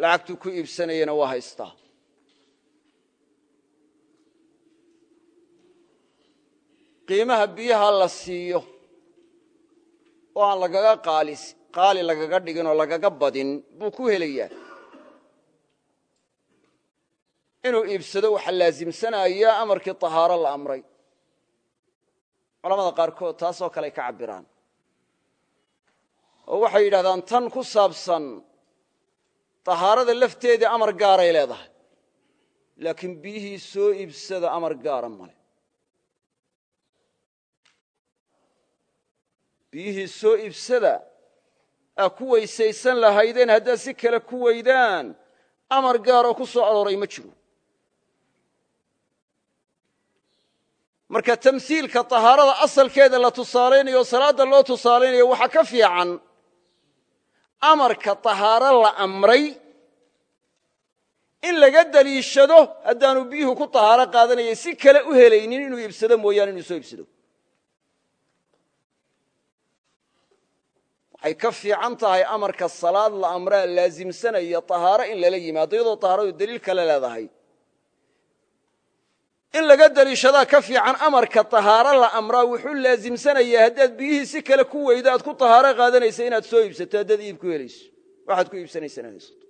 Lacagtuu ku iibsanayana waa haystaa. Qiimaha biyaha la siiyo oo aan lagaga qaali lagaga dhigin oo lagaga badin buu ku helayaa inuu iibsado waxaa laasimsanayaa amarkii tahaaro la amray. Culamada qaarkood taasoo kale ay ka cabbiraan. Oo waxay yidhahdaan tan ku saabsan tahaarada lafteedii amar gaaray leedahay laakiin biyihii soo iibsada amar gaara male biyihii soo iibsada. Aa ku weysaysan lahaydeen haddaad si kale ku weydaan. Amar gaaroo ku soo arooray ma jiro. Marka tamhiilka tahaarada asalkeeda la tusaalaynayo salaadda loo tusaalaynayo waxaa ka fiican. Amarka tahaaro la amray in laga deliishado haddaanu biyuhu ku tahaaro qaadanayay si kale u helaynin inuu iibsado mooyaane inuu soo iibsado waxay ka fiican tahay amarka salaad la amraa laasimsanaya tahaaro in lala yimaado iyadoo tahaaradu deliil kale leedahay. In laga deliishadaa ka fiican amarka tahaaro la amraa wuxuu laasimsanayaa haddaad biyihii si kale ku weydo aad ku tahaaro qaadanaysa inaad soo iibsato haddaad iib ku helayso. Waxaad ku iibsanaysa inaad haysato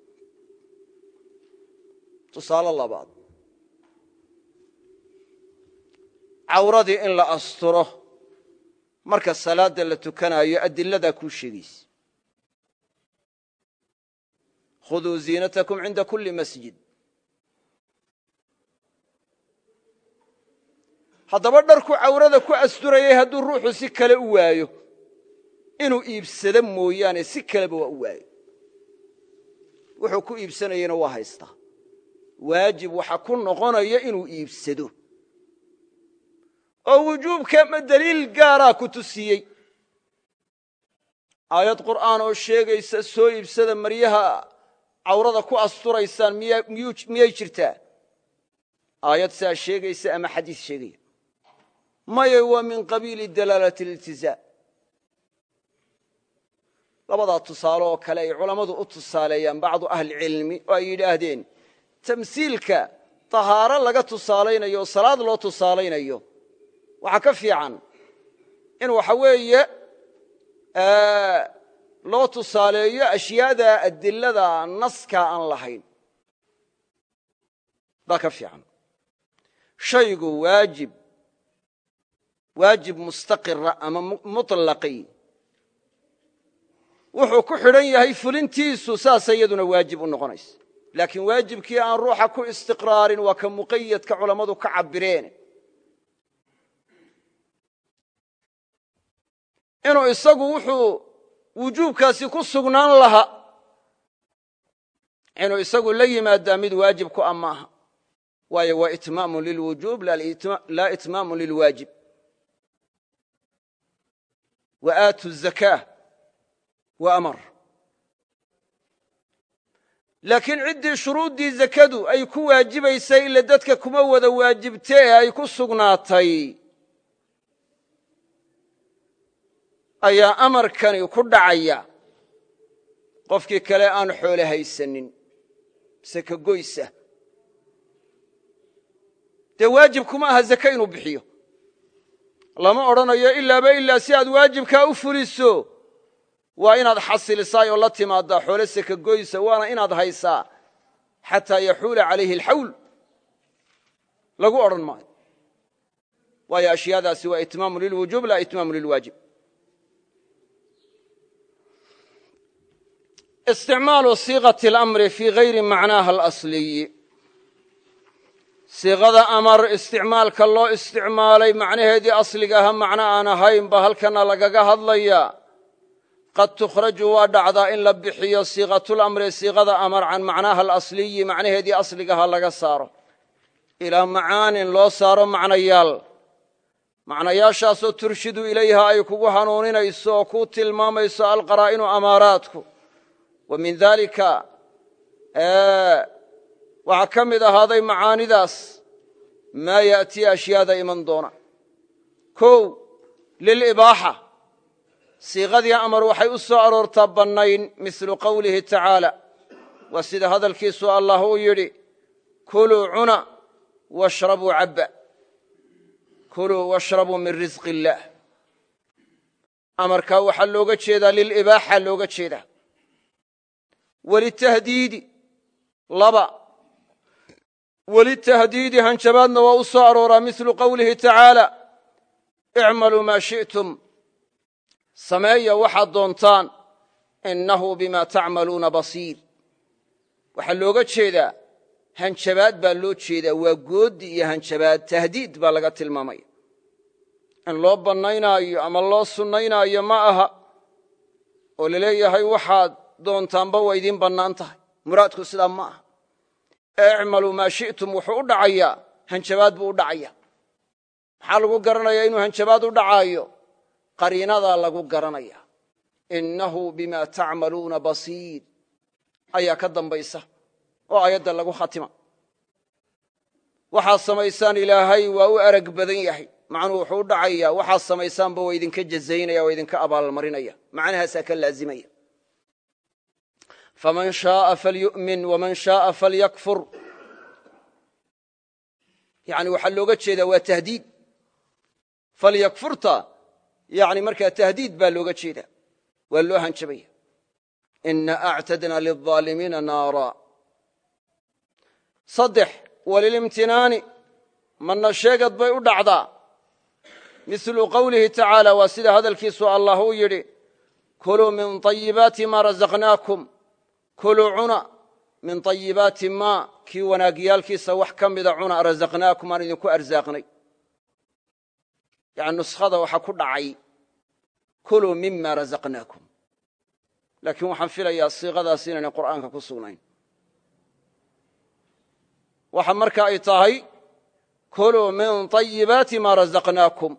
tusaale labaad. Cawradii in la asturo marka salaadda la tukanaayo adiladaa kuu sheegaysa khuduu ziinatakum cinda kulli masjid. Haddaba dharku cawrada ku asturayay hadduu ruuxu si kale u waayo. Inuu iibsado mooyaane si kaleba waa u waayo. Wuxuu ku iibsanayena waa haystaa waajib waxa ku noqonaya inuu iibsado oo wujuubka ma deliil gaaraa ku tusiyey. Aayad qur'aan oo sheegaysa soo iibsada maryaha cawrada ku asturaysaan miyay jirtaa? Aayad saa sheegaysa ama xadiis sheegaya? Maya waa min qabiili dalaalati iltizaa. Labadaa tusaale oo kale ay culammadu u tusaaleeyaan bacdu ahlicilmi oo ay yidhaahdeen tamsiilka tahaaro laga tusaalaynayo oo salaad loo tusaalaynayo waxaa ka fiican in waxa weeye loo tusaaleeyo ashyaada adilada naska aan lahayn. Baa ka fiican. Shaygu waajib waajib mustaqira ama muطlaqi wuxuu ku xidhan yahay fulintiisu saasa iyaduna waajib u noqonaysa. Laakiin waajibkii aan ruuxa ku istiqraarin waa ka muqayadka culammadu ka cabireen inuu isagu wuxuu wujuubkaasi ku sugnaan lahaa inuu isagu la yimaadaa mid waajib ku a maaha. Waayo waa itmaamu lilwujuub laa itmaamu lilwaajib wa aatu zakaa wa amar. Laakiin ciddii shuruuddii zakadu ay ku waajibaysay ila dadka kuma wada waajibte ee ay ku sugnaatay ayaa amarkani ku dhacaya. Qofkii kale aan xoole haysanin saka goysa. Dee waajib kuma aha zake inuu bixiyo. Lama odhanayo ilaaba ilaa si aad waajibkaa u fuliso waa inaad xasilisaay oo la timaadaa xoole saka goysa waana inaad haysaa. Xataa yaxuula calayhi alxawl. Lagu odhan maayo. Waayo ashyaadaasi waa itmaamu lilwujuub laa itmaamu lilwaajib isticmaalu siiqati alamri fii gayri macnaaha alasliyi siiqada amar isticmaalka loo isticmaalay macnaheedii asliga aha macno aan ahayn ba halkana lagaga hadlayaa qad tukhraju waa dhacdaa in la bixiyo siiqatulamri siiqada amar can macnaaha alasliyi macnaheedii asligaha laga saaro ilaa macaanin loo saaro macnayaal macnayaashaasoo turshidu ilayha ay kugu hanuuninayso oo kuu tilmaamayso alqaraa'inu amaaraadku wa min daalika waxaa ka mid ahaaday macaanidaas maa ya'tii ashyaada iman doona. Kow lilibaaxa siiqadii amar waxay u soo aroortaa bannayn mislu qowlihi tacaala. Waa sida hadalkiisu allah uu yidhi kuluu cuna washrabuu cabba. Kuluu washrabuu min risqi illaah amarkaa waxaa looga jeedaa lilibaaxa welitahdiidi laba welitahdiidi hanjabaadna waa u soo arooraa mislu qowlihi tacaala icmaluu maa shi'tum sameeya waxaad doontaan innahu bima tacmaluuna basiir waxaa looga jeedaa hanjabaad baa loo jeedaa waa goodi iyo hanjabaad tahdiid baa laga tilmaamaya in loo bannaynaayo ama loo sunnaynaayo ma aha oo la leeyahay waxaad doontaanba waa idiin bannaan tahay. Muraadku sidaa ma aha. Icmaluu maa shi'tum wuxuu u dhacayaa hanjabaad buu u dhacaya maxaa lagu garanayaa inuu hanjabaad u dhacaayo. Qariinadaa lagu garanaya innahu bima tacmaluuna basiir. Ayaa ka dambaysa oo ayadda lagu khatima. Waxaad samaysaan ilaahay waa u arag badan yahay. Macnuu wuxuu u dhacayaa waxaad samaysaanba waa idinka jazaynaya waa idinka abaalmarinaya. Macnahaasaa ka laazimaya faman shaaa falyu'min waman shaaa falyakfur yani waxaa looga jeedaa waa tahdiid. falyakfurta yani markaa tahdiid baa looga jeedaa. Waa loo hanjabaya ina actadna lilظaalimiina naara saddex walilimtinaani manna sheegad bay u dhacdaa mislu qowlihi tacaala waa sida hadalkiisu allah uu yidhi kuluu min طayibaati ma razaqnaakum kuluu cuna min طayibaati maa kii wanaagyaalkiisa wax ka mida cuna razaqnaakum aan idinku arsaaqnay yani nuskhada waxaa ku dhacay kuluu mima razaqnaakum laakiin waxaan filayaa siiqadaas inaynay qur'aanka ku sugnayn waxa marka ay tahay kuluu min طayibaati ma razaqnaakum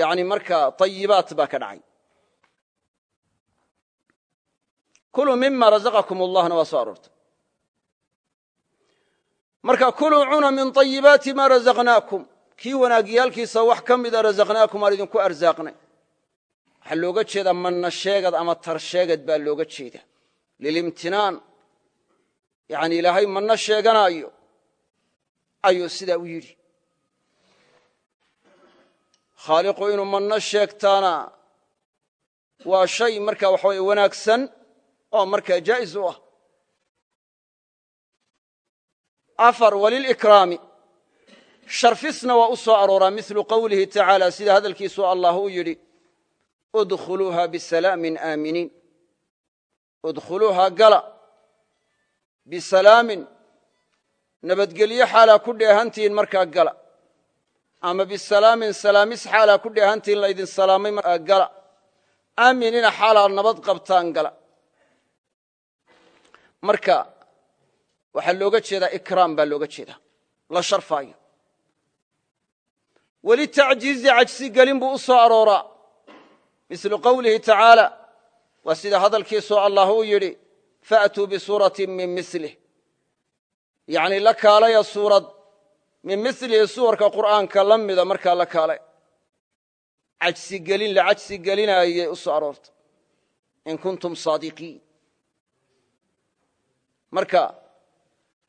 yani marka طayibaat baa ka dhacay Kuluu mima razaqakum allahna waa soo aroortay. Marka kuluu cuna min طayibaati ma razaqnaakum. Kii wanaagyaalkiisa wax ka mida razaqnaakum aan idinku arsaaqnay. Waxaa looga jeedaa manna sheegad ama tar sheegad baa looga jeeda lilimtinaan. Yani ilaahay manno sheeganaayo. Ayuu sidaa u yidhi. Khaaliqu inuu manno sheegtaana waa shay marka waxa weye wanaagsan oo markaa jaa'is u ah. Afar walilikraami sharfisna waa u soo arooraa milu qowlihi tacaala sida hadalkiisu allah uu yidhi udkhuluuha bisalaamin aaminiin. Udkhuluuhaa gala. Bisalaamin. Nabadgelyo xaalaa ku dheehantihiin markaa gala. Ama bisalaamin salaamis xaalaa ku dheehantihiin laydin salaamay gala. Aaminina xaalaa nabad qabtaan gala marka waxaa looga jeedaa ikraam baa looga jeedaa. La sharfaayo. Weli tacjiizi cajsigelin buu u soo arooraa. Mislu qowlihi tacaala waa sida hadalkiisu allah uu yidhi faatuu bisuuratin min milih yacni la kaalaya suurad min milihi suwarka qur'aanka la mida markaa la kaalay. Cajsigelin la cajsigelinaayay u soo aroortay in kuntum saadiqiin marka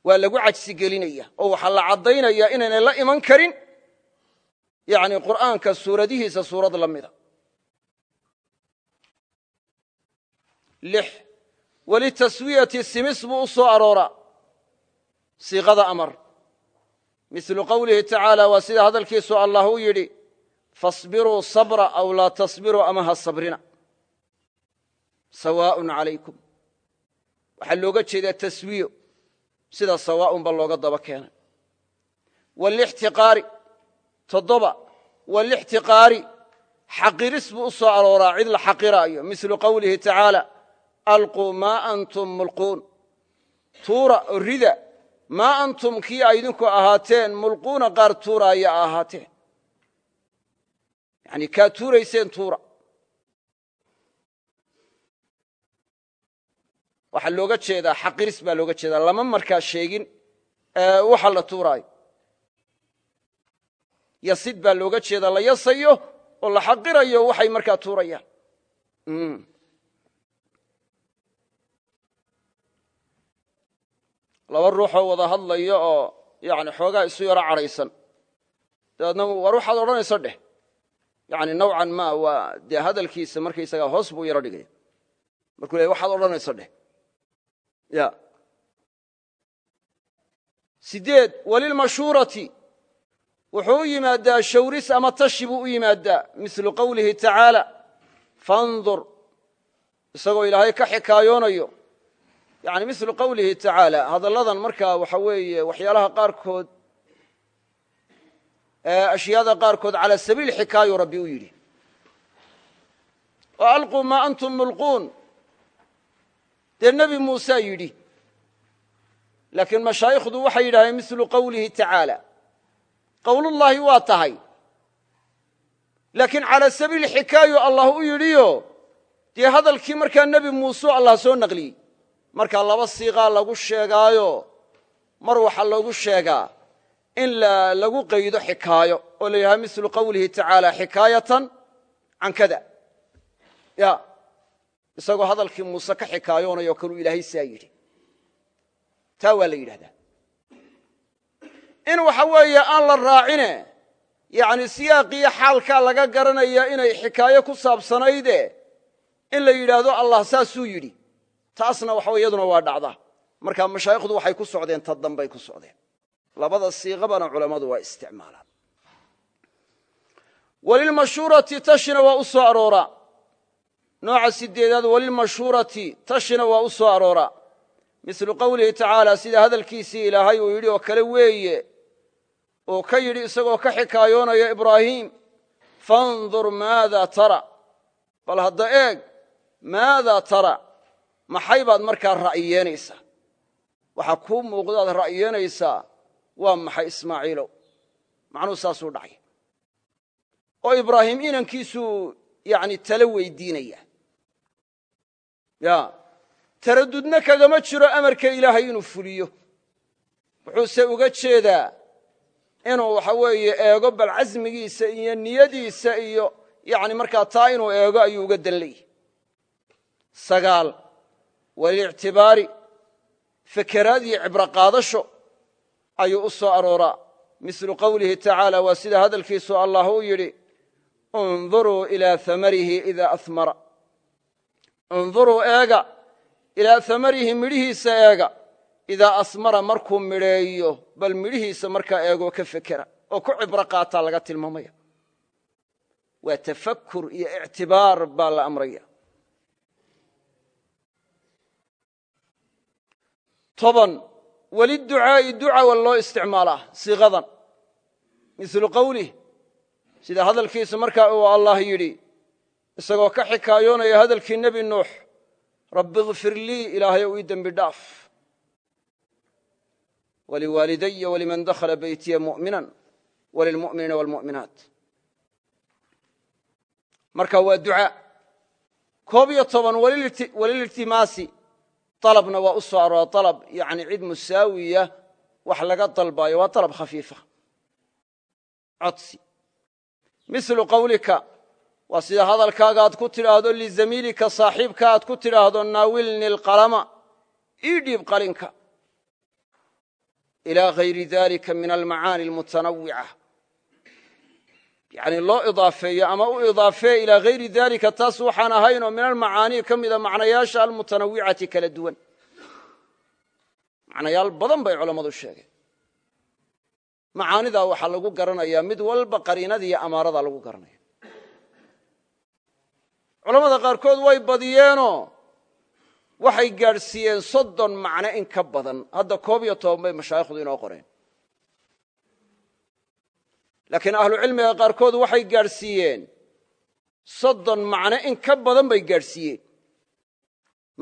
waa lagu cajsigelinaya oo waxaa la caddaynaya inaynay la iman karin. Yani qur'aanka suuradihiisa suurad la mida. Lix welitaswiyati simis buu u soo arooraa siiqada amar. Mislu qowlihi tacaala waa sida hadalkiisu allah uu yidhi fasbiruu sabra aw laa tasbiruu ama ha sabrina. Sawaaءun calaykum waxaa looga jeedaa taswiyo sida sawaaun ba looga daba keenay. Walixtiqaari toddoba. Walixtiqaari xaqiris buu u soo arooraa cid la xaqiraayo. Mislu qowlihi tacaala alquu maa antum mulquun. Tuura oo rida maa antum kii a idinku ahaateen mulquuna qaar tuuraaya a ahaateen. Yani kaa tuurayseen tuura waxaa looga jeedaa xaqiris baa looga jeedaa. Lama markaa sheegin waxa la tuuraayo yasid baa looga jeedaa la yasayo oo la xaqirayo waxay markaa tuurayaan. Laba ruuxoo wada hadlayo oo yani xoogaa isu yaro cadhaysan dabeedna war waxaad odhanayso dheh. Yani nawcan ma waa dee hadalkiisa markaysagaa hoos buu yaro dhigaya markuu le waxaad odhanayso dheh ya. Sideed walilmashuurati wuxuu u yimaadaa shawris ama tashi buu u yimaadaa mislu qowlihi tacaala fandur isagoo ilaahay ka xikaayoonayo yani mislu qowlihi tacaala hadalladan markaa waxa weeye waxyaalaha qaarkood ashyaada qaarkood cala sabiil xikaayu rabbi u yidhi. Oo maa antum mulquun dee nebi muusaa yidhi laakiin mashaayikhdu waxay yidhahdeen mislu qowlihi tacaala. Qowlullaahi waa tahay. Laakiin cala sabiil xikaayu allah u yidhiyo dee hadalkii markaa nebi muuse allah soo naqliyey markaa laba siiqaa lagu sheegaayo mar waxaa lagu sheegaa in lagu qaydo xikaayo oo la yidhaha mislu qowlihi tacaala xikaayatan can kada isagoo hadalkii muuse ka xikaayoonayo kaluu ilaahay saa yidhi. Taa waa la yidhahdaa. In waxa weeye aan la raacine yani siyaaqiyo xaalkaa laga garanaya inay xikaayo ku saabsanayde in la yidhaahdo allah saasuu yidhi. Taasna waxa iyaduna waa dhacda. Marka mashaayikhdu waxay ku socdeen ta dambay ku socdeen. Labada siiqabana culammadu waa isticmaalaan. Walilmashhuurati tashina waa u soo arooraa nooca sideedaad walilmashhuurati tashina waa u soo arooraa mislu qowlihi tacaala sida hadalkiisii ilaahay uu yidhi oo kale weeye uu ka yidhi isagoo ka xikaayoonaya ibraahiim fandur maada tara. Bal hadda eeg maada tara? Maxay baad markaa ra'yiyeynaysaa waxaa kuu muuqdaad ra'yiyeynaysaa waa maxay ismaaciilow? Macnuhu saasuu dhacay. Oo ibraahim inankiisuu yani tala weydiinaya ya taradudna kagama jiro amarka ilaahay inuu fuliyo. Wuxuuse uga jeedaa inuu waxa weeye eego bal casmigiisa iyo niyadiisa iyo yani markaa taa inuu eego ayuu uga dan sagaal walictibaari fekeraad iyo cibro qaadasho ayuu u soo arooraa. Mislu qowlihi tacaala waa sida hadalkiisu allah u yidhi unduruu ilaa amarihi idaa amara unduruu eega ilaa amarihi midhihiisa eega idaa asmara markuu midheeyo bal midhihiisa markaa eegoo ka fekera oo ku cibro qaataa laga tilmaamaya waa tafakur iyo ictibaar baa la amraya toban weliducaa'i duca wa loo isticmaalaa siiqadan mislu qowlih sida hadalkiisa markaa uu allah yidhi isagoo ka xikaayoonaya hadalkii nebi nuux rabbi ikfir lii ilaahayow ii dembi dhaaf. Waliwaalidaya waliman dakhala beytiya mu'minan walilmu'miniina waalmu'minaat marka waa ducaa koob iyo toban walililtimaasi dalabna waa u soo aroora yani cid musaawiya wax laga dalbaayo waa dalab khafiifa. Codsi. Mislu qowlika waa sida hadalkaaga aad ku tidhaahdo lizamiilika saaxiibka aad ku tidhaahdo naawilni alqalama ii dhiib qalinka. Ilaa hayri dalika min almacaani almutanawica yani loo idaafeeyo ama u idaafee ilaa hayri dalika taas waxaan ahaynoo min almacaanii ka mida macnayaasha almutanawicati kala duwan. Macnayaal badan bay culammadu sheegeen. Macaanidaa waxaa lagu garanayaa mid walba qariinada iyo amaarada lagu garanaya culamada qaarkood way badiyeenoo waxay gaadhsiiyeen soddon macno in ka badan. Hadda koob iyo toban bay mashaayikhdu inoo qoreen. Laakiin ahlucilmiga qaarkood waxay gaadhsiiyeen soddon macno in ka badan bay gaadhsiiyeen.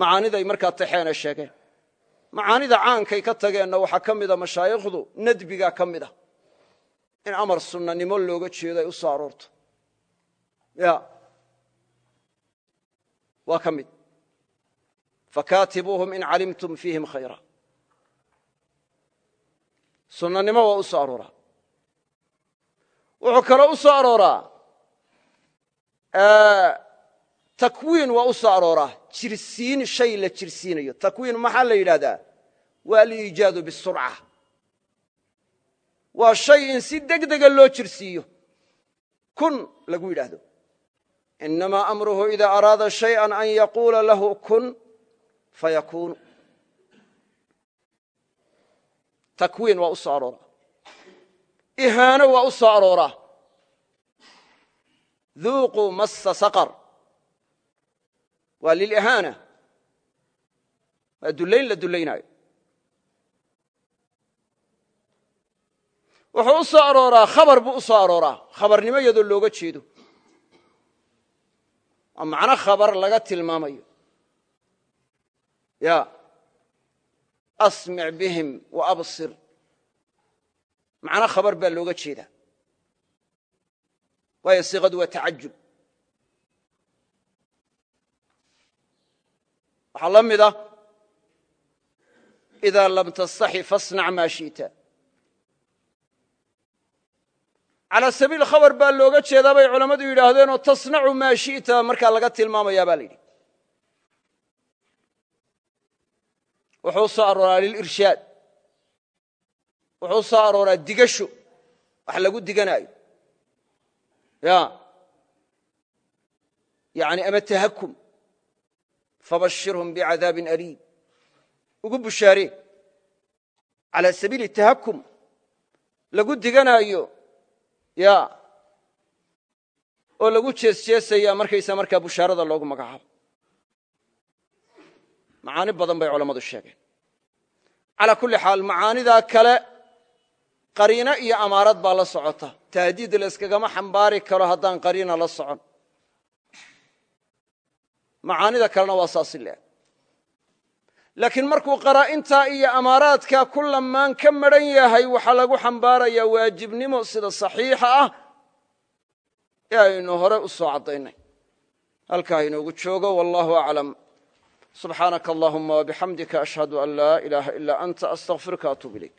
Macaaniday markaa taxeena sheegeen. Macaanida caankay ka tageenna waxaa ka mida mashaayikhdu nadbigaa ka mid a. In amar sunnanimo looga jeedo ay u soo aroorto waa ka mid. Fakaatibuuhum in calimtum fiihim khayra. Sunnanimo waa u soo arooraa. Wuxuu kaloo u soo arooraa takwiin waa u soo arooraa. Jirsiin shay la jirsiinayo. Takwiin maxaa la yidhahdaa waa aliijaadu bisurca waa shay in si deg dega loo jirsiiyo. Kun lagu yidhaahdo inamaa amruhu ida araada shayئa an yaquula lahu kun fayakuunu takwiin waa u soo arooraa ihaano waa u soo arooraa dhuuquu massa saqar waa lilihaana waa dullayn la dullaynaayo wuxuu u soo arooraa khabar buu u soo arooraa khabarnimo iyadoo looga jeedo waa macno khabar laga tilmaamayo. Ya. Asmic bihim wa absir. Macno khabar baa looga jeedaa waayo siiqadu waa tacajub waxaa la mid ah idaa lam tastaxi fasnac maa shi'ta calaa sabiil khabar baa looga jeedaa bay culammadu yidhaahdeenoo tasnacu maa shi'ta markaa laga tilmaamayaa baa la yidhi. Wuxuu soo arooraa lilirshaad wuxuu soo arooraa digasho. Wax lagu diganaayo. Ya yani ama tahakum. Fabashirhum bicadaabin aliim. Ugu bushaaree. Calaa sabiili tahakum. Lagu diganaayo ya oo lagu jeesjeesaya markaysa markaa bushaarada loogu magacaabo. Macaani badan bay culammadu sheegeen. Calaa kulli xaal macaanidaa kale qariino iyo amaarad baa la socota. Tahdiid layskagama xambaari karo haddaan qariina la socon. Macaanida kalena waa saasi leeg laakiin markuu qaraa'intaa iyo amaaraadkaa ku lamaan ka madhan yahay waxaa lagu xambaarayaa waajibnimo sida saxiixa ah ee aynu hore u soo caddaynay. Halkaa inoogu joogo wallahu aclam. Subxaanaka allahuma wabixamdika ashhadu an laa ilaaha ilaa anta astaqfiruka atuub ilayk